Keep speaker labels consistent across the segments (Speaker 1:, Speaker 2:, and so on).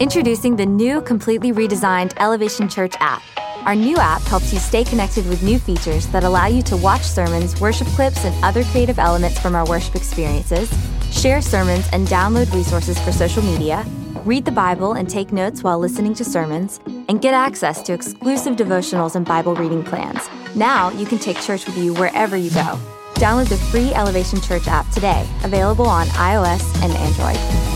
Speaker 1: Introducing the new, completely redesigned Elevation Church app. Our new app helps you stay connected with new features that allow you to watch sermons, worship clips, and other creative elements from our worship experiences, share sermons, and download resources for social media, read the Bible and take notes while listening to sermons, and get access to exclusive devotionals and Bible reading plans. Now you can take church with you wherever you go. Download the free Elevation Church app today, available on iOS and Android.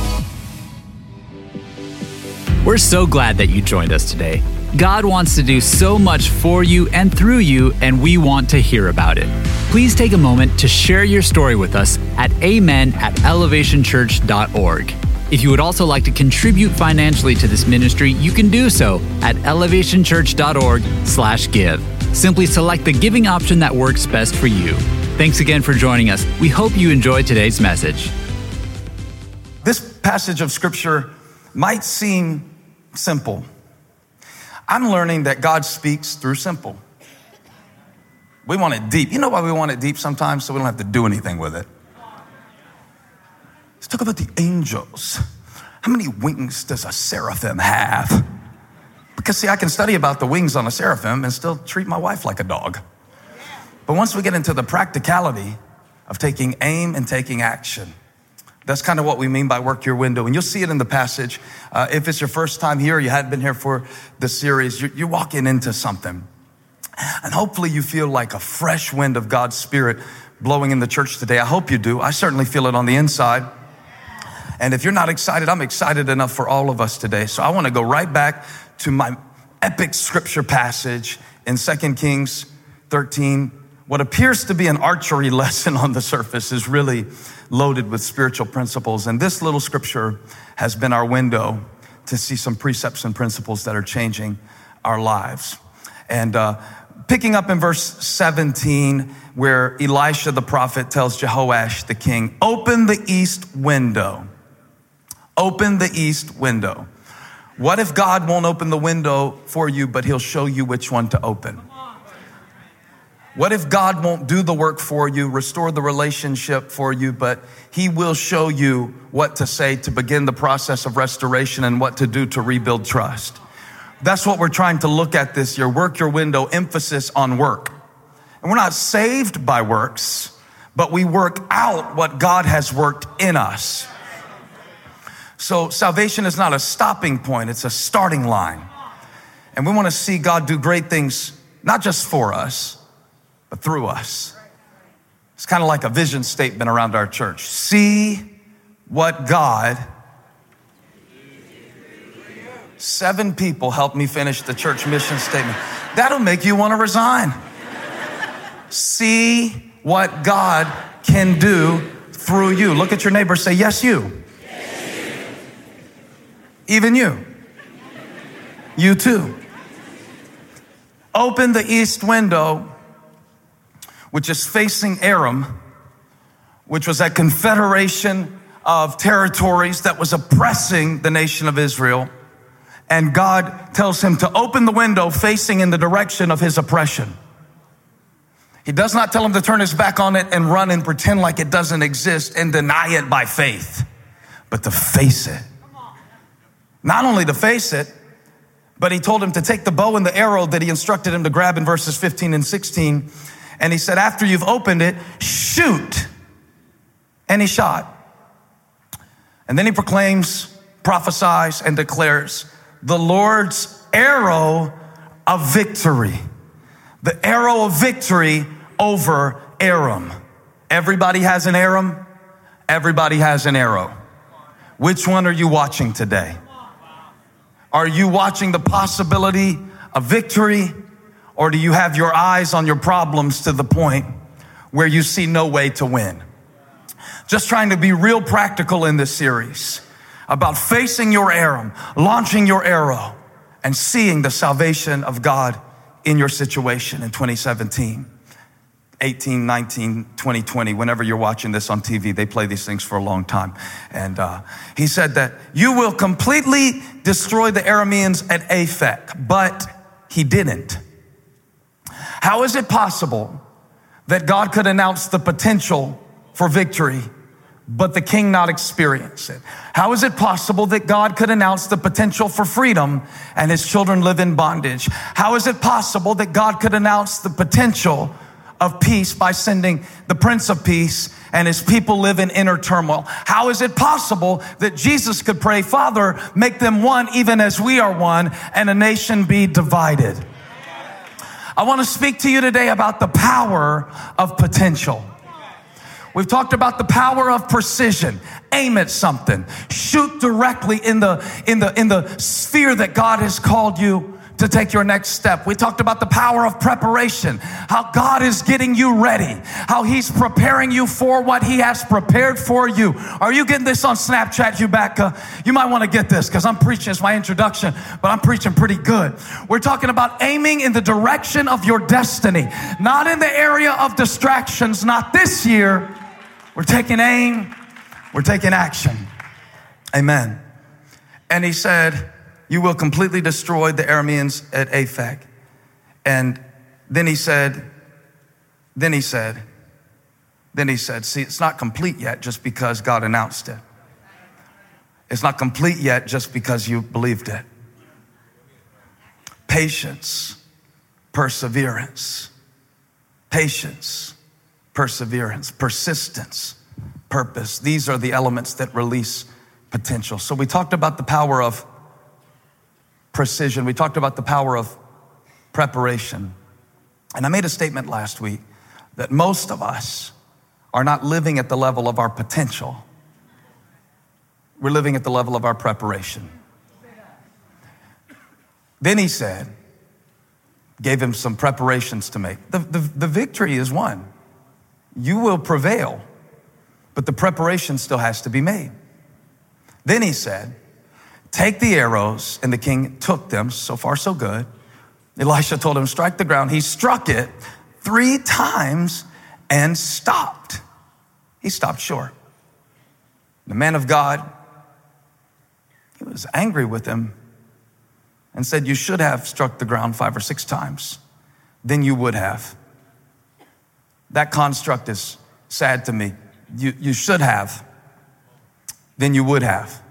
Speaker 2: We're so glad that you joined us today. God wants to do so much for you and through you, and we want to hear about it. Please take a moment to share your story with us at amen at elevationchurch.org. If you would also like to contribute financially to this ministry, you can do so at elevationchurch.org slash give. Simply select the giving option that works best for you. Thanks again for joining us. We hope you enjoyed today's message.
Speaker 3: This passage of scripture might seem simple. I'm learning that God speaks through simple. We want it deep. You know why we want it deep sometimes? So we don't have to do anything with it. Let's talk about the angels. How many wings does a seraphim have? Because, see, I can study about the wings on a seraphim and still treat my wife like a dog. But once we get into the practicality of taking aim and taking action, that's kind of what we mean by work your window. And you'll see it in the passage. Uh, if it's your first time here, you hadn't been here for the series, you're, you're walking into something. And hopefully you feel like a fresh wind of God's Spirit blowing in the church today. I hope you do. I certainly feel it on the inside. And if you're not excited, I'm excited enough for all of us today. So I want to go right back to my epic scripture passage in 2 Kings 13. What appears to be an archery lesson on the surface is really loaded with spiritual principles. And this little scripture has been our window to see some precepts and principles that are changing our lives. And uh, picking up in verse 17, where Elisha the prophet tells Jehoash the king, Open the east window. Open the east window. What if God won't open the window for you, but he'll show you which one to open? What if God won't do the work for you, restore the relationship for you, but He will show you what to say to begin the process of restoration and what to do to rebuild trust? That's what we're trying to look at this year. Work your window, emphasis on work. And we're not saved by works, but we work out what God has worked in us. So salvation is not a stopping point, it's a starting line. And we want to see God do great things, not just for us, but through us. It's kind of like a vision statement around our church. See what God. Seven people helped me finish the church mission statement. That'll make you want to resign. See what God can do through you. Look at your neighbor, say, Yes, you. Even you. You too. Open the east window which is facing Aram, which was a confederation of territories that was oppressing the nation of Israel. And God tells him to open the window facing in the direction of his oppression. He does not tell him to turn his back on it and run and pretend like it doesn't exist and deny it by faith, but to face it. Not only to face it, but he told him to take the bow and the arrow that he instructed him to grab in verses 15 and 16 and he said, after you've opened it, shoot. And he shot. And then he proclaims, prophesies, and declares the Lord's arrow of victory. The arrow of victory over Aram. Everybody has an Aram. Everybody has an arrow. Which one are you watching today? Are you watching the possibility of victory or do you have your eyes on your problems to the point where you see no way to win? Just trying to be real practical in this series about facing your Aram, launching your arrow, and seeing the salvation of God in your situation in 2017. 18, 19, 2020, whenever you're watching this on TV, they play these things for a long time. And uh, he said that you will completely destroy the Arameans at Aphek, but he didn't. How is it possible that God could announce the potential for victory, but the king not experience it? How is it possible that God could announce the potential for freedom and his children live in bondage? How is it possible that God could announce the potential of peace by sending the Prince of Peace and his people live in inner turmoil. How is it possible that Jesus could pray, Father, make them one even as we are one and a nation be divided? I want to speak to you today about the power of potential. We've talked about the power of precision. Aim at something. Shoot directly in the, in the, in the sphere that God has called you to take your next step. We talked about the power of preparation, how God is getting you ready, how He's preparing you for what He has prepared for you. Are you getting this on Snapchat, Hubaka? You might want to get this because I'm preaching, it's my introduction, but I'm preaching pretty good. We're talking about aiming in the direction of your destiny, not in the area of distractions, not this year. We're taking aim, we're taking action. Amen. And he said, you will completely destroy the Arameans at Aphek. And then he said, then he said, then he said, see, it's not complete yet just because God announced it. It's not complete yet just because you believed it. Patience, perseverance, patience, perseverance, persistence, purpose. These are the elements that release potential. So we talked about the power of precision. We talked about the power of preparation. And I made a statement last week that most of us are not living at the level of our potential. We're living at the level of our preparation. Then he said, gave him some preparations to make. The, the, the victory is won. You will prevail, but the preparation still has to be made. Then he said, Take the arrows. And the king took them. So far, so good. Elisha told him, Strike the ground. He struck it three times and stopped. He stopped short. The man of God, he was angry with him and said, You should have struck the ground five or six times. Then you would have. That construct is sad to me. You, you should have. Then you would have.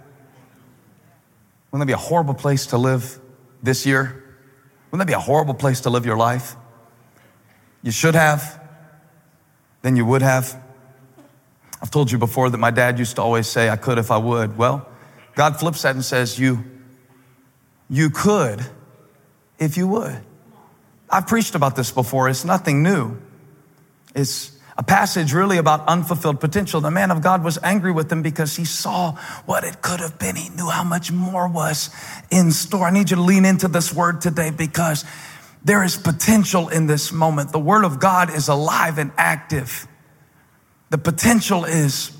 Speaker 3: Wouldn't that be a horrible place to live this year? Wouldn't that be a horrible place to live your life? You should have, then you would have. I've told you before that my dad used to always say, I could if I would. Well, God flips that and says, You, you could if you would. I've preached about this before. It's nothing new. It's a passage really about unfulfilled potential. The man of God was angry with them because he saw what it could have been. He knew how much more was in store. I need you to lean into this word today because there is potential in this moment. The word of God is alive and active. The potential is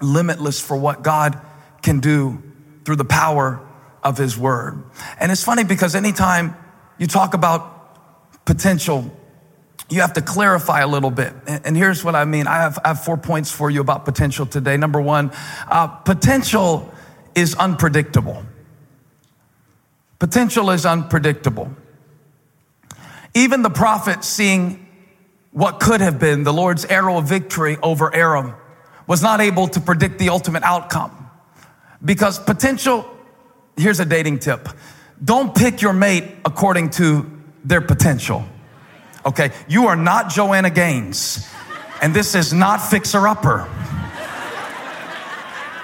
Speaker 3: limitless for what God can do through the power of his word. And it's funny because anytime you talk about potential, you have to clarify a little bit. And here's what I mean. I have, I have four points for you about potential today. Number one, uh, potential is unpredictable. Potential is unpredictable. Even the prophet seeing what could have been the Lord's arrow of victory over Aram was not able to predict the ultimate outcome. Because potential, here's a dating tip. Don't pick your mate according to their potential. Okay, you are not Joanna Gaines, and this is not Fixer Upper.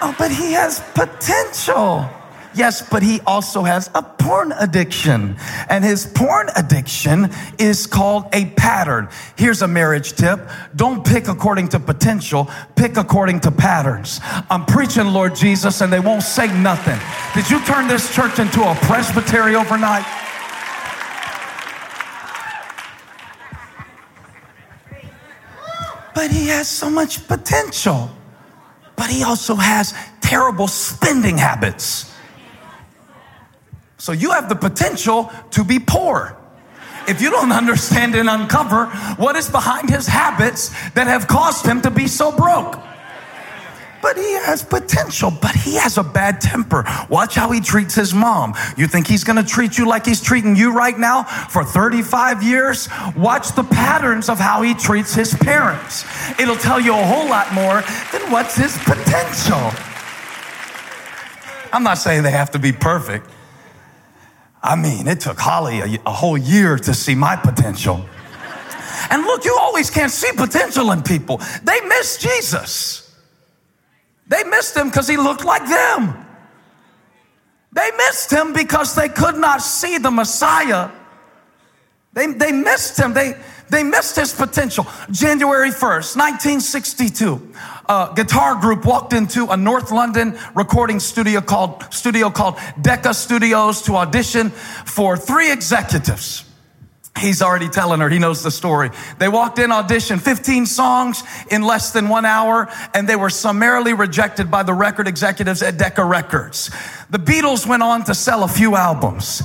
Speaker 3: Oh, but he has potential. Yes, but he also has a porn addiction. And his porn addiction is called a pattern. Here's a marriage tip. Don't pick according to potential, pick according to patterns. I'm preaching, Lord Jesus, and they won't say nothing. Did you turn this church into a presbytery overnight? But he has so much potential. But he also has terrible spending habits. So you have the potential to be poor. If you don't understand and uncover what is behind his habits that have caused him to be so broke. But he has potential, but he has a bad temper. Watch how he treats his mom. You think he's going to treat you like he's treating you right now for 35 years? Watch the patterns of how he treats his parents. It'll tell you a whole lot more than what's his potential. I'm not saying they have to be perfect. I mean, it took Holly a, a whole year to see my potential. And look, you always can't see potential in people. They miss Jesus. They missed him because he looked like them. They missed him because they could not see the Messiah. They, they missed him. They, they missed his potential. January 1st, 1962, a guitar group walked into a North London recording studio called, studio called Decca Studios to audition for three executives. He's already telling her. He knows the story. They walked in, audition, 15 songs in less than one hour, and they were summarily rejected by the record executives at Decca Records. The Beatles went on to sell a few albums.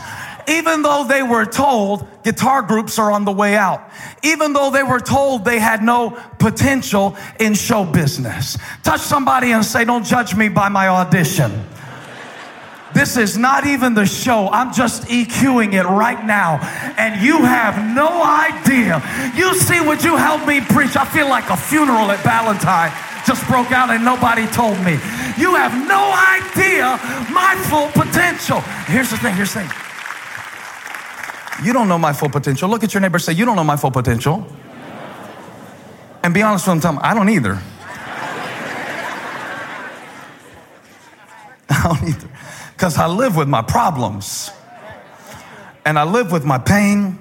Speaker 3: Even though they were told guitar groups are on the way out, even though they were told they had no potential in show business. Touch somebody and say, Don't judge me by my audition. This is not even the show. I'm just EQing it right now. And you have no idea. You see what you help me preach. I feel like a funeral at Valentine just broke out and nobody told me. You have no idea my full potential. Here's the thing, here's the thing. You don't know my full potential. Look at your neighbor say, You don't know my full potential. And be honest with them, I don't either. I don't either because I live with my problems and I live with my pain,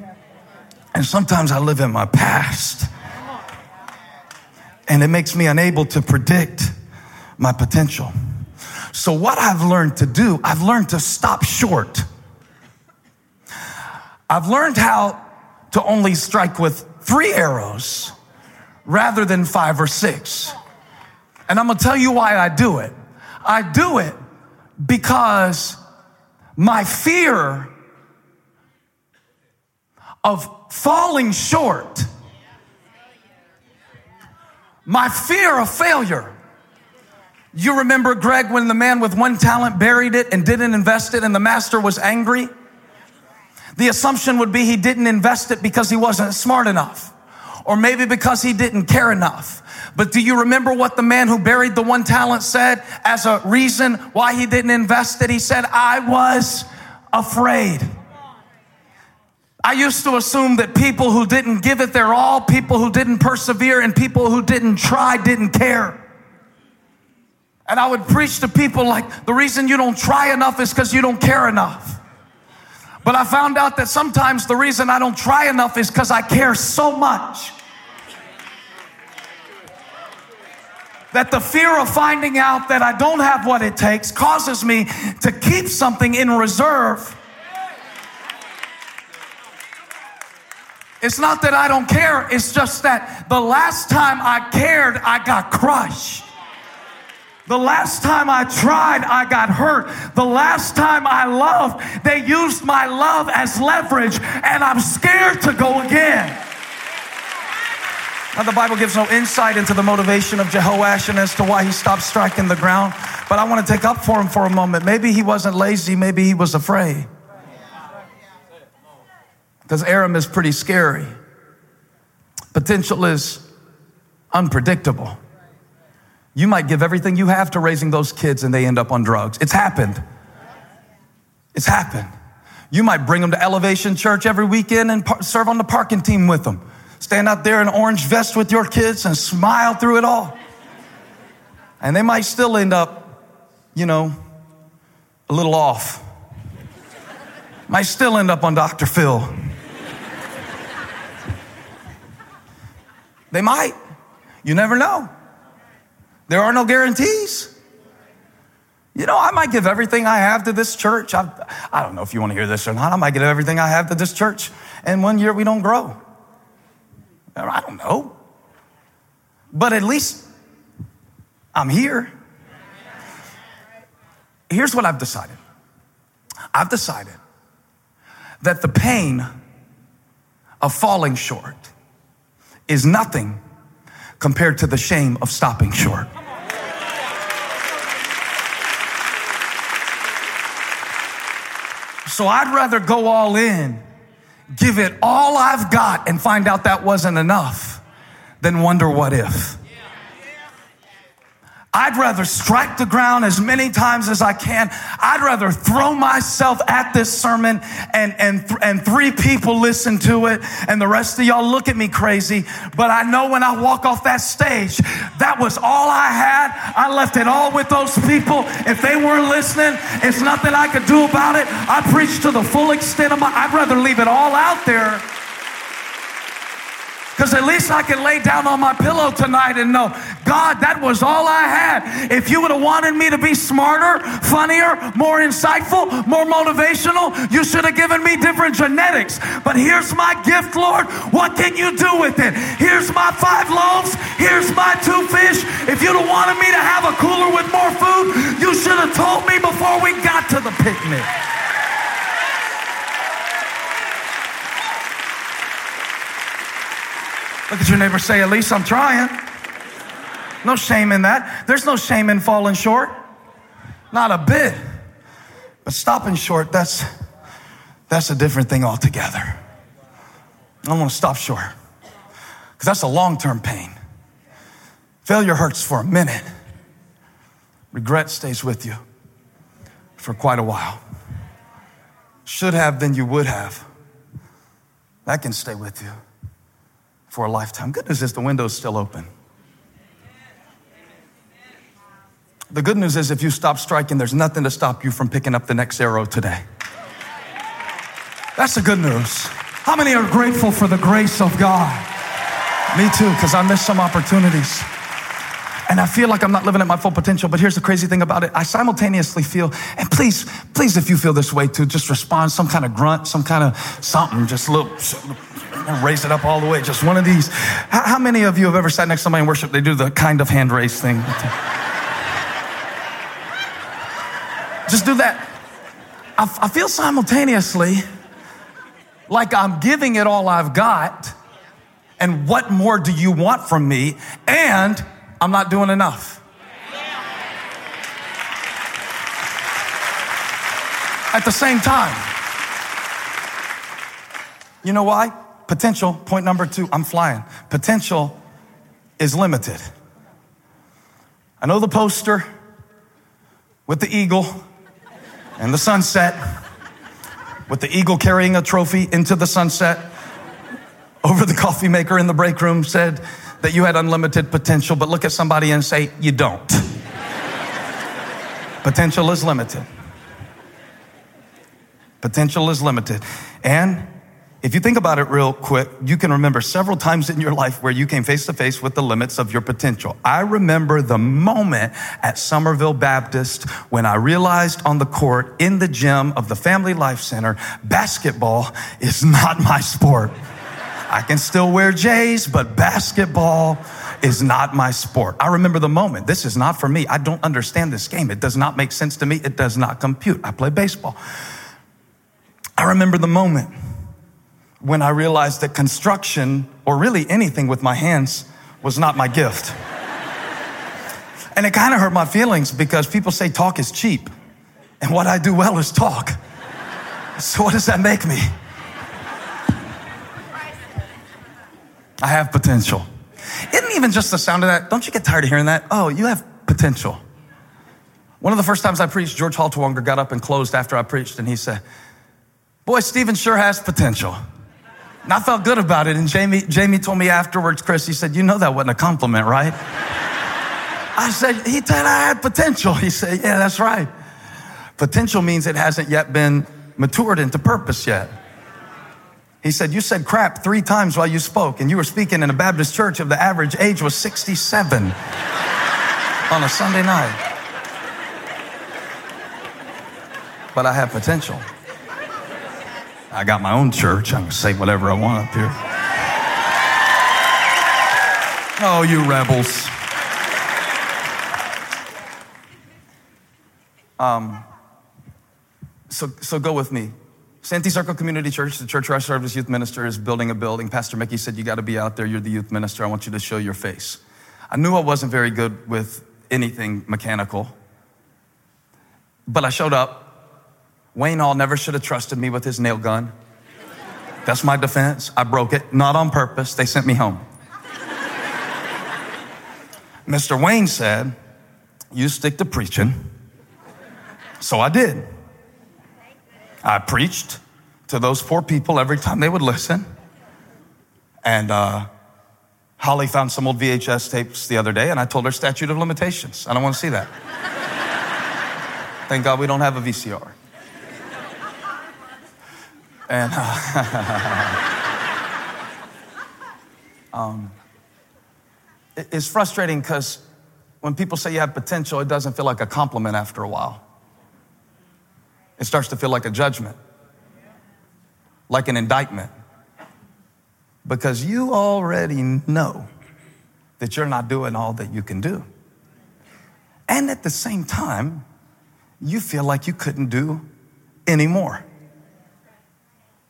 Speaker 3: and sometimes I live in my past. And it makes me unable to predict my potential. So, what I've learned to do, I've learned to stop short. I've learned how to only strike with three arrows rather than five or six. And I'm gonna tell you why I do it. I do it because my fear of falling short, my fear of failure. You remember, Greg, when the man with one talent buried it and didn't invest it, and the master was angry? The assumption would be he didn't invest it because he wasn't smart enough, or maybe because he didn't care enough. But do you remember what the man who buried the one talent said as a reason why he didn't invest it? He said, I was afraid. I used to assume that people who didn't give it their all, people who didn't persevere, and people who didn't try didn't care. And I would preach to people like, the reason you don't try enough is because you don't care enough. But I found out that sometimes the reason I don't try enough is because I care so much that the fear of finding out that I don't have what it takes causes me to keep something in reserve. It's not that I don't care, it's just that the last time I cared, I got crushed. The last time I tried, I got hurt. The last time I loved, they used my love as leverage, and I'm scared to go again. Now, the Bible gives no insight into the motivation of Jehoash and as to why he stopped striking the ground. But I want to take up for him for a moment. Maybe he wasn't lazy, maybe he was afraid. Because Aram is pretty scary. Potential is unpredictable. You might give everything you have to raising those kids and they end up on drugs. It's happened. It's happened. You might bring them to Elevation Church every weekend and par- serve on the parking team with them. Stand out there in orange vest with your kids and smile through it all. And they might still end up, you know, a little off. Might still end up on Dr. Phil. They might. You never know. There are no guarantees. You know, I might give everything I have to this church. I, I don't know if you want to hear this or not. I might give everything I have to this church, and one year we don't grow. I don't know. But at least I'm here. Here's what I've decided I've decided that the pain of falling short is nothing compared to the shame of stopping short. So I'd rather go all in give it all I've got, and find out that wasn't enough than wonder what if. I'd rather strike the ground as many times as I can. I'd rather throw myself at this sermon and, and, and three people listen to it and the rest of y'all look at me crazy. But I know when I walk off that stage, that was all I had. I left it all with those people. If they weren't listening, it's nothing I could do about it. I preached to the full extent of my, I'd rather leave it all out there because at least I can lay down on my pillow tonight and know, God, that was all I had. If you would have wanted me to be smarter, funnier, more insightful, more motivational, you should have given me different genetics. But here's my gift, Lord. What can you do with it? Here's my five loaves. Here's my two fish. If you'd have wanted me to have a cooler with more food, you should have told me before we got to the picnic. Look at your neighbor say, At least I'm trying. No shame in that. There's no shame in falling short. Not a bit. But stopping short, that's that's a different thing altogether. I don't want to stop short. Because that's a long-term pain. Failure hurts for a minute. Regret stays with you for quite a while. Should have, then you would have. That can stay with you for a lifetime. Good news is the window's still open. The good news is if you stop striking, there's nothing to stop you from picking up the next arrow today. That's the good news. How many are grateful for the grace of God? Me too, because I missed some opportunities. And I feel like I'm not living at my full potential, but here's the crazy thing about it. I simultaneously feel, and please, please, if you feel this way too, just respond some kind of grunt, some kind of something, just look raise it up all the way. Just one of these. How, how many of you have ever sat next to somebody in worship? They do the kind of hand raise thing. Just do that. I, I feel simultaneously like I'm giving it all I've got. And what more do you want from me? And I'm not doing enough. At the same time. You know why? Potential, point number two, I'm flying. Potential is limited. I know the poster with the eagle and the sunset, with the eagle carrying a trophy into the sunset. Over the coffee maker in the break room said that you had unlimited potential, but look at somebody and say, You don't. potential is limited. Potential is limited. And if you think about it real quick, you can remember several times in your life where you came face to face with the limits of your potential. I remember the moment at Somerville Baptist when I realized on the court in the gym of the Family Life Center, basketball is not my sport. I can still wear J's, but basketball is not my sport. I remember the moment. This is not for me. I don't understand this game. It does not make sense to me. It does not compute. I play baseball. I remember the moment when I realized that construction, or really anything with my hands, was not my gift. and it kind of hurt my feelings because people say talk is cheap. And what I do well is talk. So, what does that make me? I have potential. Isn't even just the sound of that, don't you get tired of hearing that? Oh, you have potential. One of the first times I preached, George Halterwanger got up and closed after I preached, and he said, Boy, Steven sure has potential. And I felt good about it. And Jamie, Jamie told me afterwards, Chris, he said, You know that wasn't a compliment, right? I said, He said I had potential. He said, Yeah, that's right. Potential means it hasn't yet been matured into purpose yet. He said, You said crap three times while you spoke, and you were speaking in a Baptist church of the average age was 67 on a Sunday night. But I have potential. I got my own church. I can say whatever I want up here. Oh, you rebels. Um, so, so go with me. Santee Circle Community Church, the church where I serve as youth minister, is building a building. Pastor Mickey said, You got to be out there. You're the youth minister. I want you to show your face. I knew I wasn't very good with anything mechanical, but I showed up Wayne All never should have trusted me with his nail gun. That's my defense. I broke it, not on purpose. They sent me home. Mr. Wayne said, You stick to preaching. So I did. I preached to those poor people every time they would listen. And uh, Holly found some old VHS tapes the other day, and I told her statute of limitations. I don't want to see that. Thank God we don't have a VCR. And uh, um, it's frustrating because when people say you have potential, it doesn't feel like a compliment after a while. It starts to feel like a judgment, like an indictment, because you already know that you're not doing all that you can do. And at the same time, you feel like you couldn't do anymore.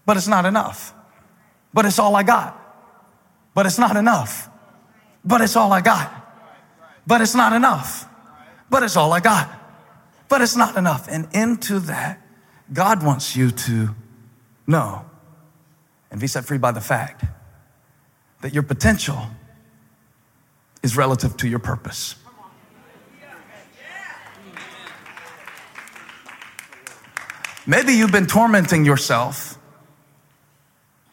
Speaker 3: But it's not enough. But it's all I got. But it's not enough. But it's all I got. But it's not enough. But it's all I got. But it's not enough. And into that, God wants you to know and be set free by the fact that your potential is relative to your purpose. Maybe you've been tormenting yourself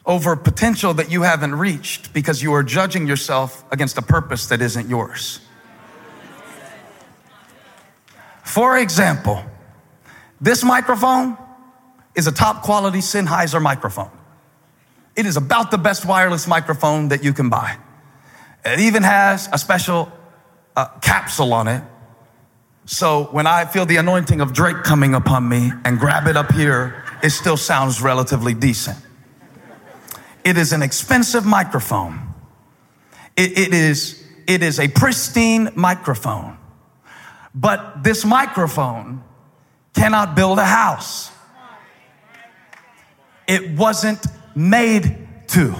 Speaker 3: over potential that you haven't reached because you are judging yourself against a purpose that isn't yours. For example, this microphone is a top quality Sennheiser microphone. It is about the best wireless microphone that you can buy. It even has a special uh, capsule on it. So when I feel the anointing of Drake coming upon me and grab it up here, it still sounds relatively decent. It is an expensive microphone. It, it, is, it is a pristine microphone. But this microphone cannot build a house. It wasn't made to.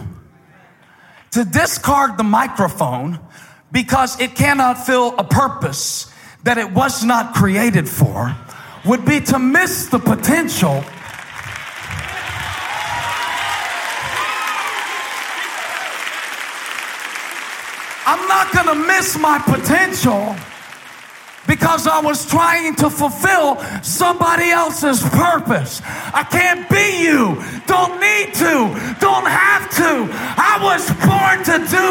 Speaker 3: To discard the microphone because it cannot fill a purpose that it was not created for would be to miss the potential I'm not going to miss my potential because I was trying to fulfill somebody else's purpose. I can't be you. Don't need to. Don't have to. I was born to do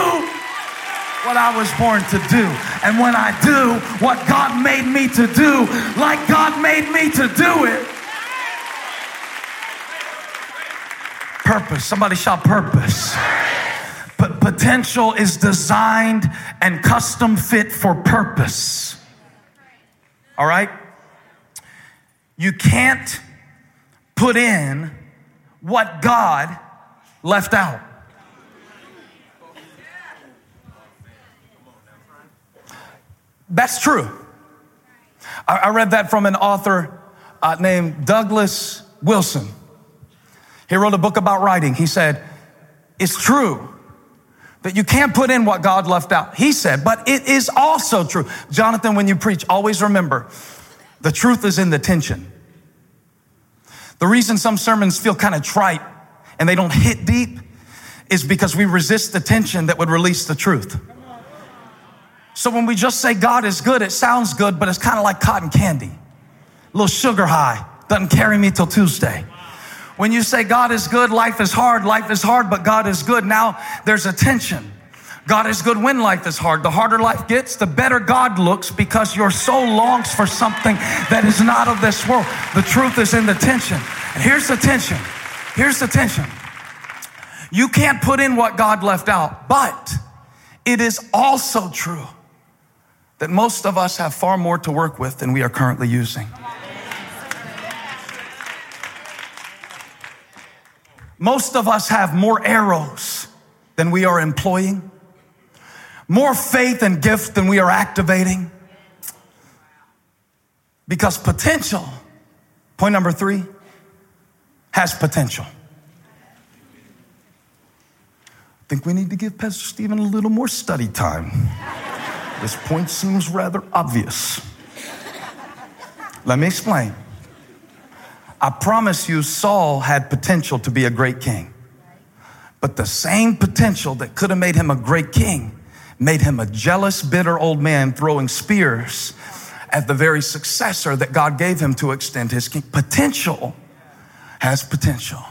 Speaker 3: what I was born to do. And when I do what God made me to do, like God made me to do it, purpose. Somebody shout purpose. But potential is designed and custom fit for purpose. All right? You can't put in what God left out. That's true. I, read that from an author uh, named Douglas Wilson. He wrote a book about writing. He said, It's true that you can't put in what God left out. He said, but it is also true. Jonathan, when you preach, always remember the truth is in the tension. The reason some sermons feel kind of trite and they don't hit deep is because we resist the tension that would release the truth. So when we just say God is good, it sounds good, but it's kind of like cotton candy. A little sugar high, doesn't carry me till Tuesday. When you say God is good, life is hard, life is hard, but God is good. Now there's a tension. God is good when life is hard. The harder life gets, the better God looks because your soul longs for something that is not of this world. The truth is in the tension. And here's the tension. Here's the tension. You can't put in what God left out, but it is also true that most of us have far more to work with than we are currently using. Most of us have more arrows than we are employing, more faith and gift than we are activating. Because potential, point number three, has potential. I think we need to give Pastor Steven a little more study time. this point seems rather obvious. Let me explain. I promise you, Saul had potential to be a great king. But the same potential that could have made him a great king made him a jealous, bitter old man throwing spears at the very successor that God gave him to extend his king. Potential has potential.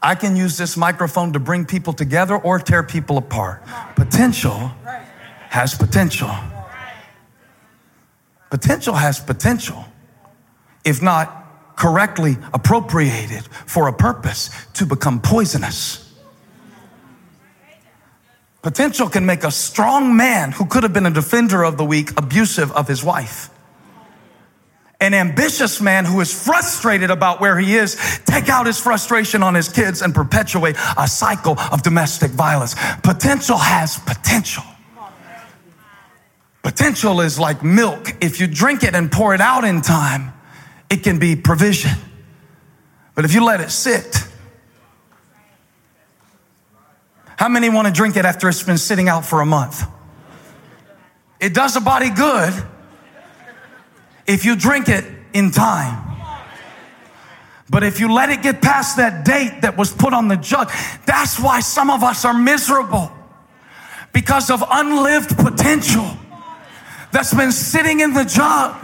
Speaker 3: I can use this microphone to bring people together or tear people apart. Potential has potential. Potential has potential. If not correctly appropriated for a purpose to become poisonous. Potential can make a strong man who could have been a defender of the weak abusive of his wife. An ambitious man who is frustrated about where he is, take out his frustration on his kids and perpetuate a cycle of domestic violence. Potential has potential. Potential is like milk. If you drink it and pour it out in time, it can be provision. But if you let it sit, how many want to drink it after it's been sitting out for a month? It does a body good if you drink it in time. But if you let it get past that date that was put on the jug, that's why some of us are miserable because of unlived potential that's been sitting in the jug,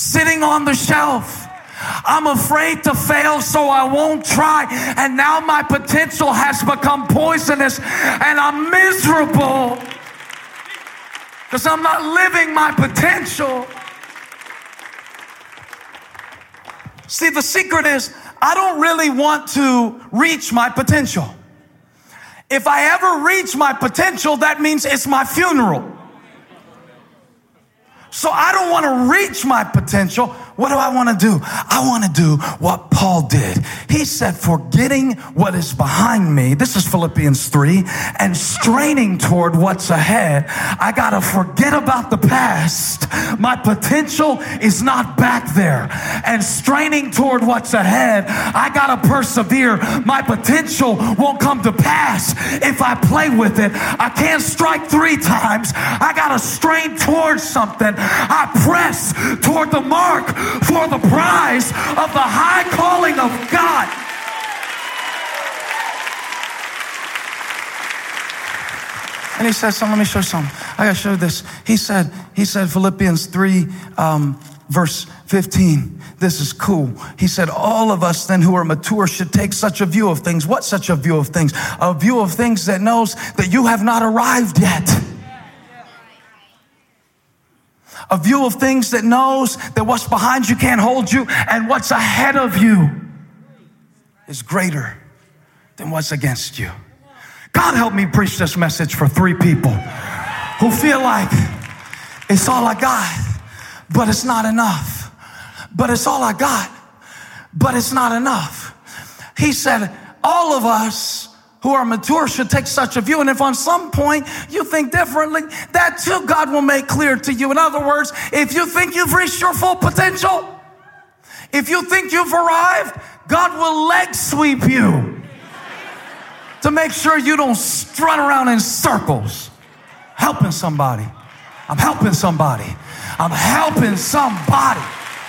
Speaker 3: sitting on the shelf. I'm afraid to fail, so I won't try. And now my potential has become poisonous, and I'm miserable because I'm not living my potential. See, the secret is I don't really want to reach my potential. If I ever reach my potential, that means it's my funeral. So I don't want to reach my potential. What do I want to do? I want to do what Paul did. He said, forgetting what is behind me, this is Philippians 3, and straining toward what's ahead, I got to forget about the past. My potential is not back there. And straining toward what's ahead, I got to persevere. My potential won't come to pass if I play with it. I can't strike three times. I got to strain towards something. I press toward the mark for the prize of the high calling of God. And he said, so let me show something. I gotta show you this. He said, he said, Philippians 3, um, verse 15. This is cool. He said, all of us then who are mature should take such a view of things. What such a view of things? A view of things that knows that you have not arrived yet a view of things that knows that what's behind you can't hold you and what's ahead of you is greater than what's against you. God help me preach this message for three people who feel like it's all I got, but it's not enough. But it's all I got, but it's not enough. He said, all of us who are mature should take such a view. And if on some point you think differently, that too God will make clear to you. In other words, if you think you've reached your full potential, if you think you've arrived, God will leg sweep you to make sure you don't strut around in circles. Helping somebody. I'm helping somebody. I'm helping somebody.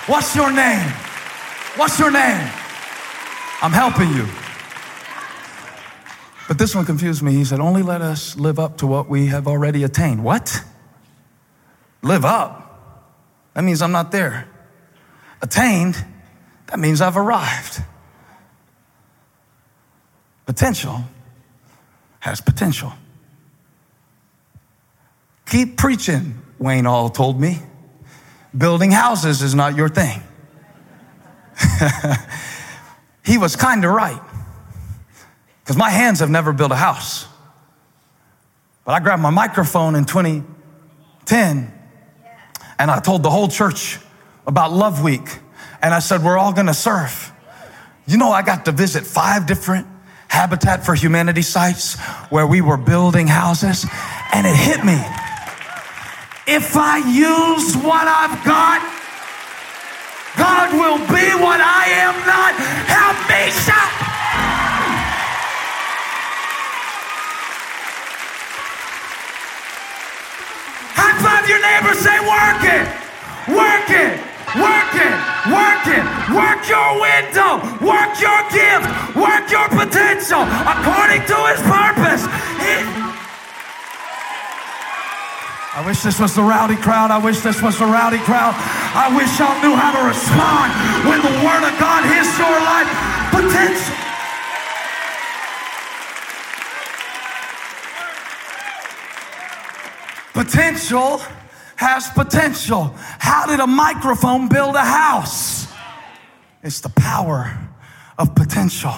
Speaker 3: What's your name? What's your name? I'm helping you. But this one confused me. He said, Only let us live up to what we have already attained. What? Live up? That means I'm not there. Attained? That means I've arrived. Potential has potential. Keep preaching, Wayne All told me. Building houses is not your thing. he was kind of right. Because my hands have never built a house. But I grabbed my microphone in 2010 and I told the whole church about Love Week. And I said, We're all gonna serve. You know, I got to visit five different Habitat for Humanity sites where we were building houses, and it hit me. If I use what I've got, God will be what I am not. Help me shout. High five your neighbor, say, work it, work it, work it, work it, Work your window. Work your gift. Work your potential according to his purpose. I wish this was the rowdy crowd. I wish this was the rowdy crowd. I wish y'all knew how to respond when the word of God hits your life. Potential. Potential has potential. How did a microphone build a house? It's the power of potential.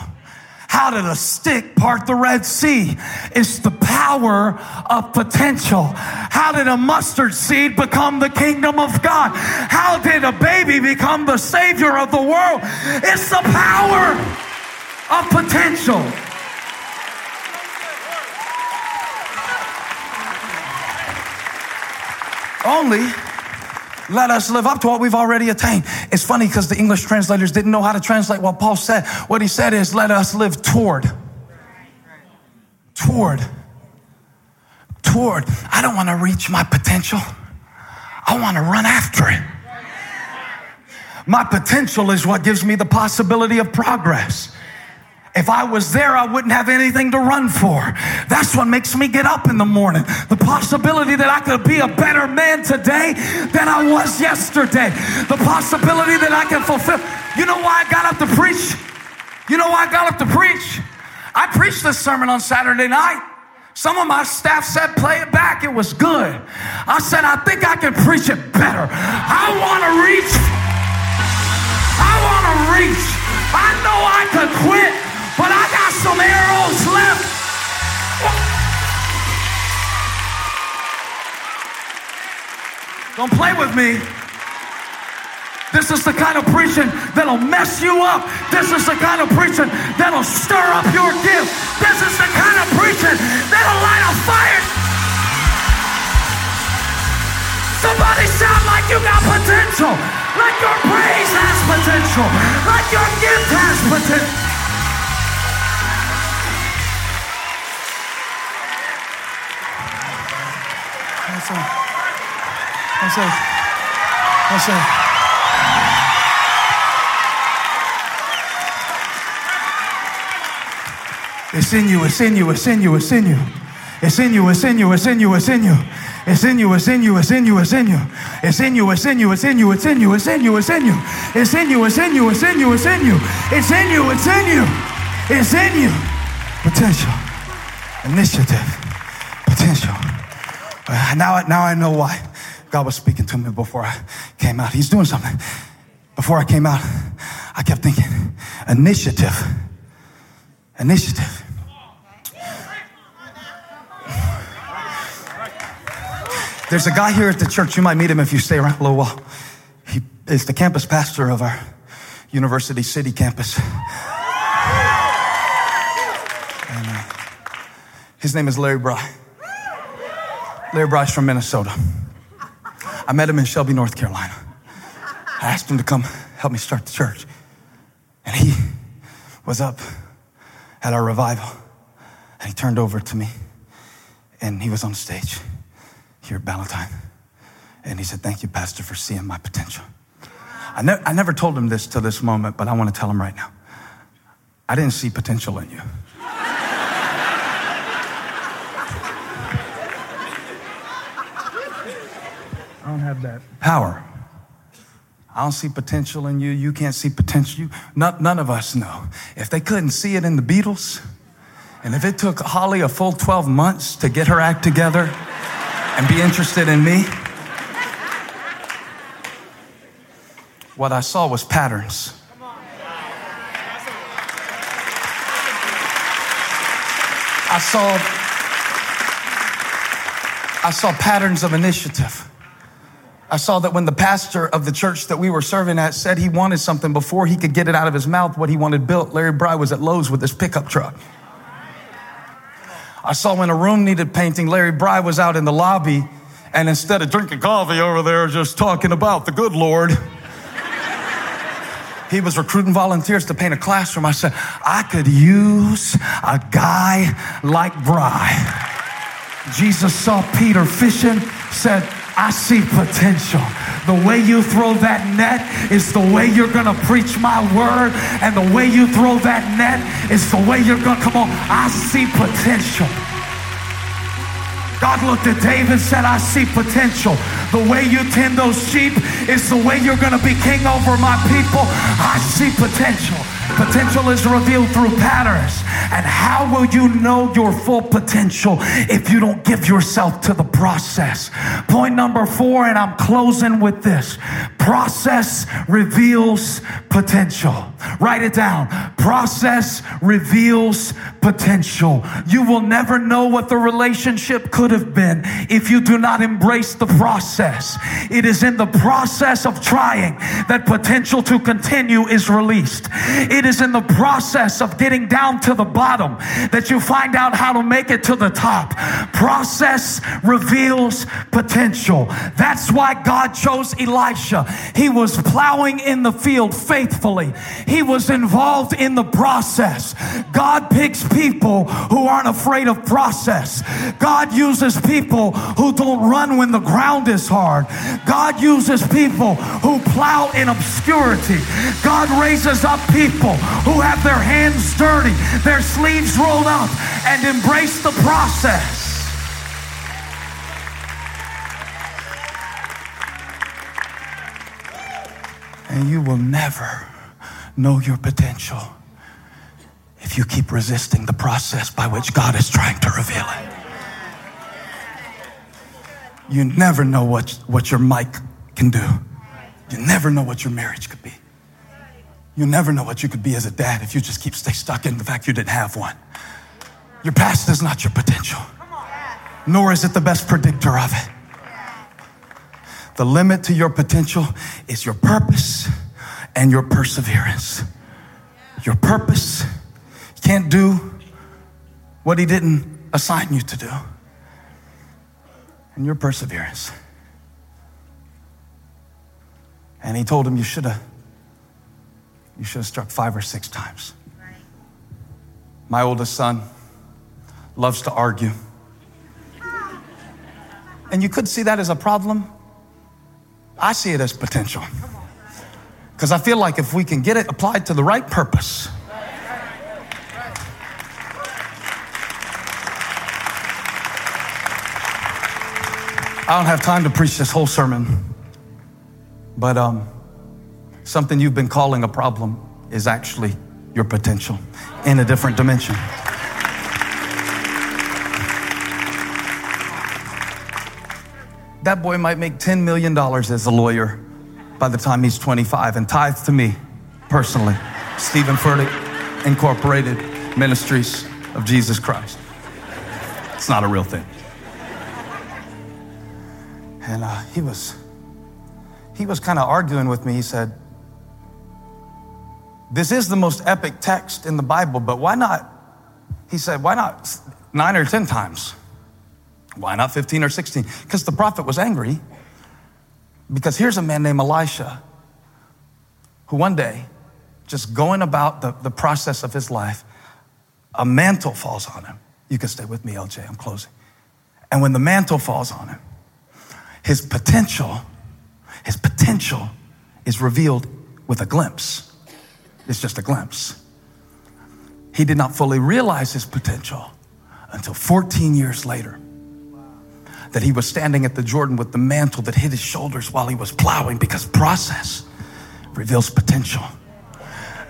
Speaker 3: How did a stick part the Red Sea? It's the power of potential. How did a mustard seed become the kingdom of God? How did a baby become the savior of the world? It's the power of potential. Only let us live up to what we've already attained. It's funny because the English translators didn't know how to translate what Paul said. What he said is, let us live toward. Toward. Toward. I don't want to reach my potential. I want to run after it. My potential is what gives me the possibility of progress. If I was there, I wouldn't have anything to run for. That's what makes me get up in the morning. The possibility that I could be a better man today than I was yesterday. The possibility that I can fulfill. You know why I got up to preach? You know why I got up to preach? I preached this sermon on Saturday night. Some of my staff said, play it back. It was good. I said, I think I can preach it better. I want to reach. I want to reach. I know I could quit but I got some arrows left. Don't play with me. This is the kind of preaching that'll mess you up. This is the kind of preaching that'll stir up your gift. This is the kind of preaching that'll light a fire. Somebody sound like you got potential. Like your praise has potential. Like your gift has potential. That's it. That's it. That's it. It's in you, it's in you, it's in you, it's in you. It's in you, it's in you, it's in you, it's in you. It's in you, it's in you, it's in you, it's in you. It's in you, it's in you, it's in you, it's in you, it's in you, it's in you. It's in you, it's in you, it's in you, it's in you. It's in you, it's in you. It's in you. Potential. Initiative. Uh, now, now I know why God was speaking to me before I came out. He's doing something. Before I came out, I kept thinking, initiative. Initiative. There's a guy here at the church. You might meet him if you stay around a little while. He is the campus pastor of our University City campus. And, uh, his name is Larry Brey. Larry Bryce from Minnesota. I met him in Shelby, North Carolina. I asked him to come help me start the church. And he was up at our revival. And he turned over to me. And he was on stage here at Ballantyne. And he said, Thank you, Pastor, for seeing my potential. I, ne- I never told him this till this moment, but I want to tell him right now. I didn't see potential in you. Don't have that power. I don't see potential in you. You can't see potential. You, none, none of us know. If they couldn't see it in the Beatles, and if it took Holly a full 12 months to get her act together and be interested in me, what I saw was patterns. I saw, I saw patterns of initiative. I saw that when the pastor of the church that we were serving at said he wanted something before he could get it out of his mouth, what he wanted built, Larry Brey was at Lowe's with his pickup truck. I saw when a room needed painting, Larry Brey was out in the lobby, and instead of drinking coffee over there, just talking about the good Lord, he was recruiting volunteers to paint a classroom. I said, I could use a guy like Brey. Jesus saw Peter fishing, said, I see potential. The way you throw that net is the way you're going to preach my word. And the way you throw that net is the way you're going to come on. I see potential. God looked at David and said, I see potential. The way you tend those sheep is the way you're going to be king over my people. I see potential. Potential is revealed through patterns. And how will you know your full potential if you don't give yourself to the process? Point number four, and I'm closing with this process reveals potential. Write it down. Process reveals potential. You will never know what the relationship could have been if you do not embrace the process. It is in the process of trying that potential to continue is released. It is in the process of getting down to the bottom that you find out how to make it to the top. Process reveals potential. That's why God chose Elisha. He was plowing in the field faithfully. He was involved in the process. God picks people who aren't afraid of process. God uses people who don't run when the ground is hard. God uses people who plow in obscurity. God raises up people who have their hands dirty, their sleeves rolled up, and embrace the process. And you will never know your potential if you keep resisting the process by which God is trying to reveal it. You never know what, what your mic can do. You never know what your marriage could be. You never know what you could be as a dad if you just keep stay stuck in the fact you didn't have one. Your past is not your potential, nor is it the best predictor of it. The limit to your potential is your purpose and your perseverance. Your purpose can't do what he didn't assign you to do, and your perseverance. And he told him, You should have you should have struck five or six times. My oldest son loves to argue. And you could see that as a problem. I see it as potential. Because I feel like if we can get it applied to the right purpose, I don't have time to preach this whole sermon, but um, something you've been calling a problem is actually your potential in a different dimension. That boy might make $10 million as a lawyer by the time he's 25 and tithe to me personally. Steven Furtick Incorporated Ministries of Jesus Christ. It's not a real thing. And uh, he was he was kind of arguing with me. He said, This is the most epic text in the Bible, but why not? He said, Why not nine or 10 times? Why not 15 or 16? Because the prophet was angry. Because here's a man named Elisha who one day, just going about the, the process of his life, a mantle falls on him. You can stay with me, LJ, I'm closing. And when the mantle falls on him, his potential, his potential is revealed with a glimpse. It's just a glimpse. He did not fully realize his potential until 14 years later that he was standing at the Jordan with the mantle that hit his shoulders while he was plowing because process reveals potential.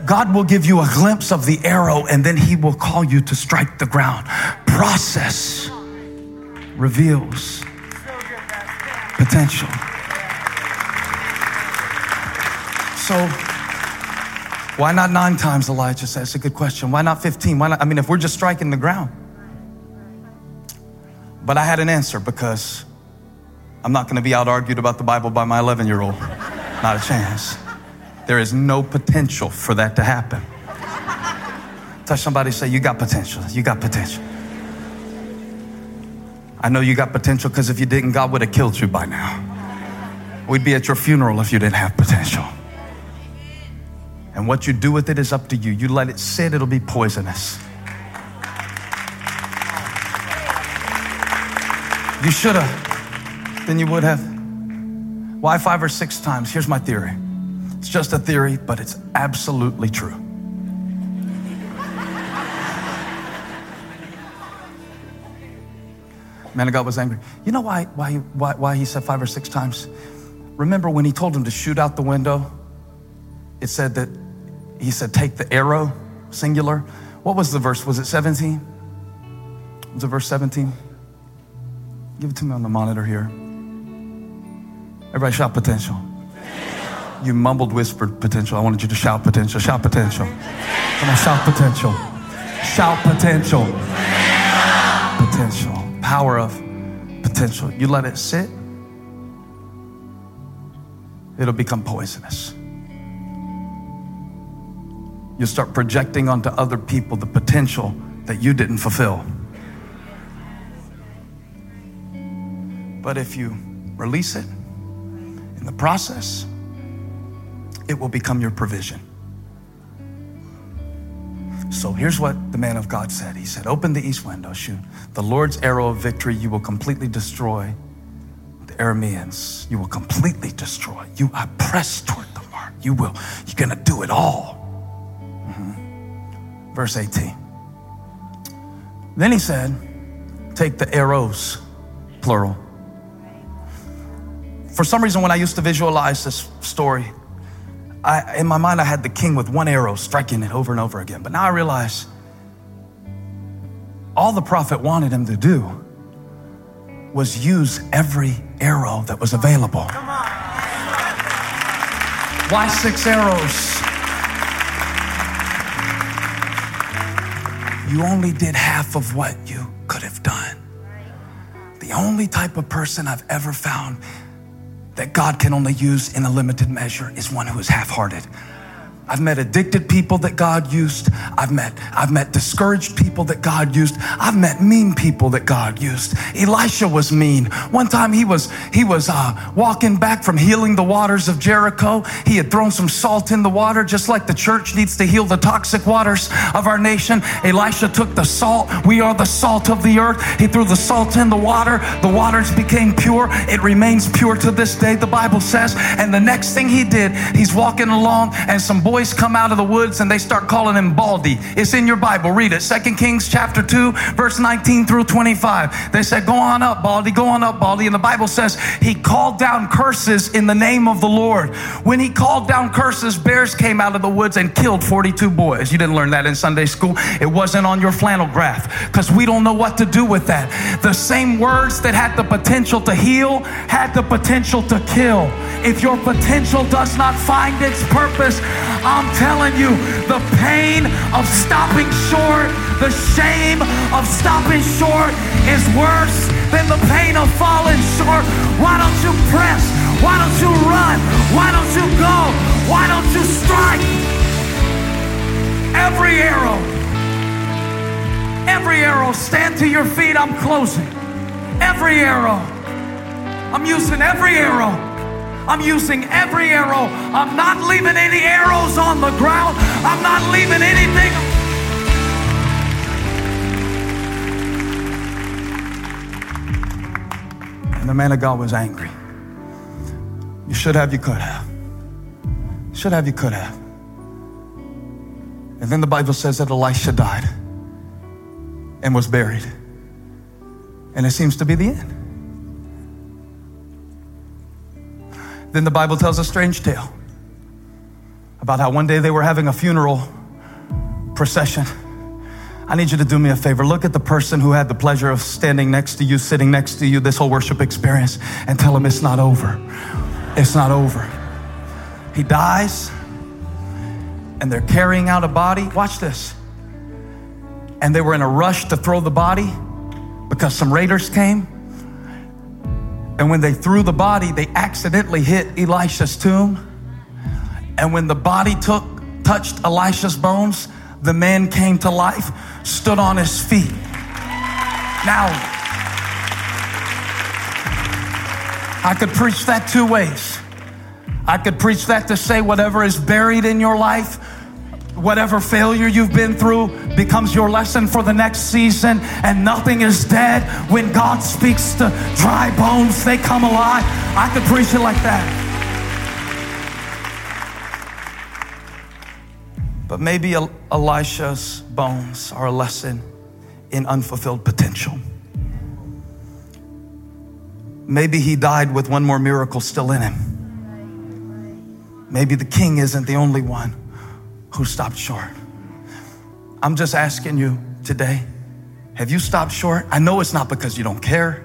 Speaker 3: God will give you a glimpse of the arrow and then he will call you to strike the ground. Process reveals potential. So, why not nine times, Elijah? That's a good question. Why not 15? Why not? I mean, if we're just striking the ground. But I had an answer because I'm not going to be out argued about the Bible by my 11 year old. Not a chance. There is no potential for that to happen. Touch somebody, say, You got potential. You got potential. I know you got potential because if you didn't, God would have killed you by now. We'd be at your funeral if you didn't have potential. And what you do with it is up to you. You let it sit, it'll be poisonous. You should have, then you would have. Why five or six times? Here's my theory. It's just a theory, but it's absolutely true. Man of God was angry. You know why, why, why, why he said five or six times? Remember when he told him to shoot out the window? It said that he said, take the arrow, singular. What was the verse? Was it 17? Was it verse 17? Give it to me on the monitor here. Everybody shout potential. You mumbled, whispered potential. I wanted you to shout potential. Shout potential. Come on, shout potential. Shout potential. Potential. Power of potential. You let it sit, it'll become poisonous. You'll start projecting onto other people the potential that you didn't fulfill. But if you release it in the process, it will become your provision. So here's what the man of God said. He said, Open the east window, shoot. The Lord's arrow of victory, you will completely destroy the Arameans. You will completely destroy. You I press toward the mark. You will. You're gonna do it all. Verse 18. Then he said, Take the arrows, plural. For some reason, when I used to visualize this story, I, in my mind, I had the king with one arrow striking it over and over again. But now I realize all the prophet wanted him to do was use every arrow that was available. Why six arrows? You only did half of what you could have done. The only type of person I've ever found that God can only use in a limited measure is one who is half hearted. I've met addicted people that God used. I've met, I've met discouraged people that God used. I've met mean people that God used. Elisha was mean. One time he was, he was uh, walking back from healing the waters of Jericho. He had thrown some salt in the water, just like the church needs to heal the toxic waters of our nation. Elisha took the salt. We are the salt of the earth. He threw the salt in the water. The waters became pure. It remains pure to this day, the Bible says. And the next thing he did, he's walking along and some boys boys come out of the woods and they start calling him Baldy. It's in your Bible. Read it. Second Kings chapter 2, verse 19 through 25. They said, Go on up, Baldy, go on up, Baldy. And the Bible says he called down curses in the name of the Lord. When he called down curses, bears came out of the woods and killed 42 boys. You didn't learn that in Sunday school. It wasn't on your flannel graph because we don't know what to do with that. The same words that had the potential to heal had the potential to kill. If your potential does not find its purpose, I'm telling you, the pain of stopping short, the shame of stopping short is worse than the pain of falling short. Why don't you press? Why don't you run? Why don't you go? Why don't you strike? Every arrow, every arrow, stand to your feet. I'm closing. Every arrow. I'm using every arrow. I'm using every arrow. I'm not leaving any arrows on the ground. I'm not leaving anything. And the man of God was angry. You should have, you could have. Should have, you could have. And then the Bible says that Elisha died and was buried. And it seems to be the end. Then the Bible tells a strange tale about how one day they were having a funeral procession. I need you to do me a favor. Look at the person who had the pleasure of standing next to you, sitting next to you, this whole worship experience, and tell him it's not over. It's not over. He dies, and they're carrying out a body. Watch this. And they were in a rush to throw the body because some raiders came. And when they threw the body, they accidentally hit Elisha's tomb. And when the body took touched Elisha's bones, the man came to life, stood on his feet. Now, I could preach that two ways. I could preach that to say whatever is buried in your life, whatever failure you've been through becomes your lesson for the next season, and nothing is dead. When God speaks to dry bones, they come alive. I could preach it like that. But maybe Elisha's bones are a lesson in unfulfilled potential. Maybe he died with one more miracle still in him. Maybe the king isn't the only one who stopped short. I'm just asking you today have you stopped short? I know it's not because you don't care.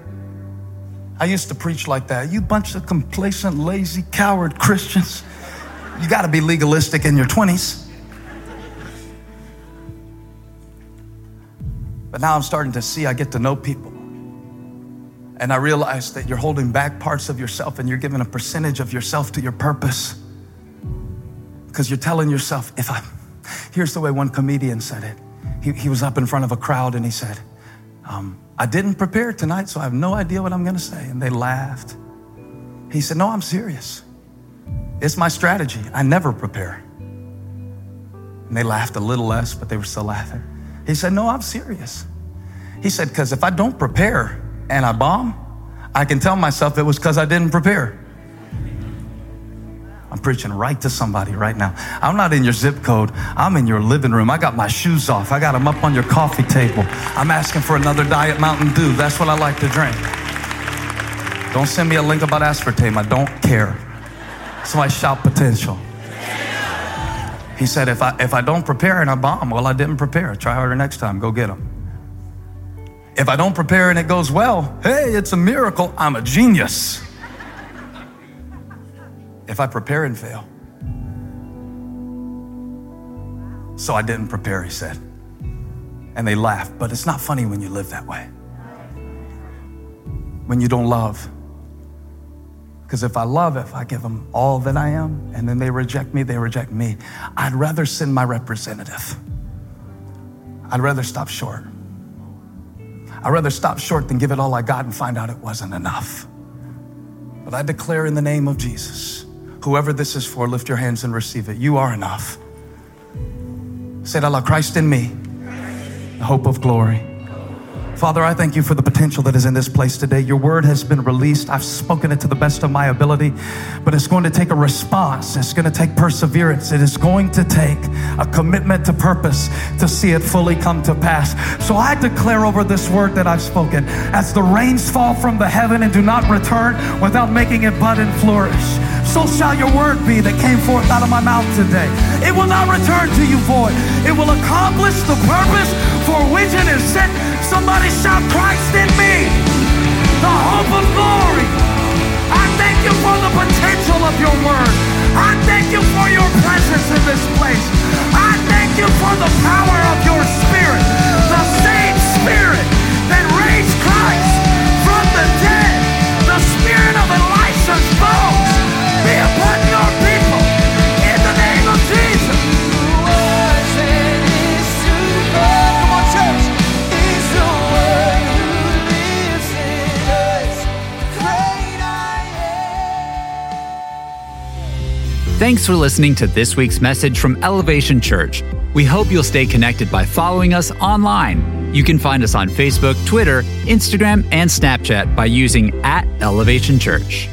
Speaker 3: I used to preach like that. You bunch of complacent, lazy, coward Christians. You got to be legalistic in your 20s. But now I'm starting to see, I get to know people. And I realize that you're holding back parts of yourself and you're giving a percentage of yourself to your purpose. Because you're telling yourself, if I, here's the way one comedian said it. He, he was up in front of a crowd and he said, um, I didn't prepare tonight, so I have no idea what I'm going to say. And they laughed. He said, No, I'm serious. It's my strategy. I never prepare. And they laughed a little less, but they were still laughing. He said, No, I'm serious. He said, Because if I don't prepare and I bomb, I can tell myself it was because I didn't prepare. I'm preaching right to somebody right now. I'm not in your zip code. I'm in your living room. I got my shoes off. I got them up on your coffee table. I'm asking for another Diet Mountain Dew. That's what I like to drink. Don't send me a link about aspartame. I don't care. So I shout potential. He said, if I, if I don't prepare and I bomb, well, I didn't prepare. Try harder next time. Go get them. If I don't prepare and it goes well, hey, it's a miracle. I'm a genius. If I prepare and fail. So I didn't prepare, he said. And they laughed, but it's not funny when you live that way. When you don't love, because if I love, if I give them all that I am, and then they reject me, they reject me. I'd rather send my representative. I'd rather stop short. I'd rather stop short than give it all I got and find out it wasn't enough. But I declare in the name of Jesus, whoever this is for, lift your hands and receive it. You are enough. Say Allah, Christ in me, the hope of glory. Father, I thank you for the potential that is in this place today. Your word has been released. I've spoken it to the best of my ability, but it's going to take a response. It's going to take perseverance. It is going to take a commitment to purpose to see it fully come to pass. So I declare over this word that I've spoken as the rains fall from the heaven and do not return without making it bud and flourish so shall your word be that came forth out of my mouth today. It will not return to you void. It will accomplish the purpose for it is sent. Somebody shout Christ in me, the hope of glory. I thank you for the potential of your word. I thank you for your presence in this place. I thank you for the power of your spirit, the same spirit that raised Christ from the dead, the spirit of Elisha's bones be upon
Speaker 2: Thanks for listening to this week's message from Elevation Church. We hope you'll stay connected by following us online. You can find us on Facebook, Twitter, Instagram, and Snapchat by using at Elevation Church.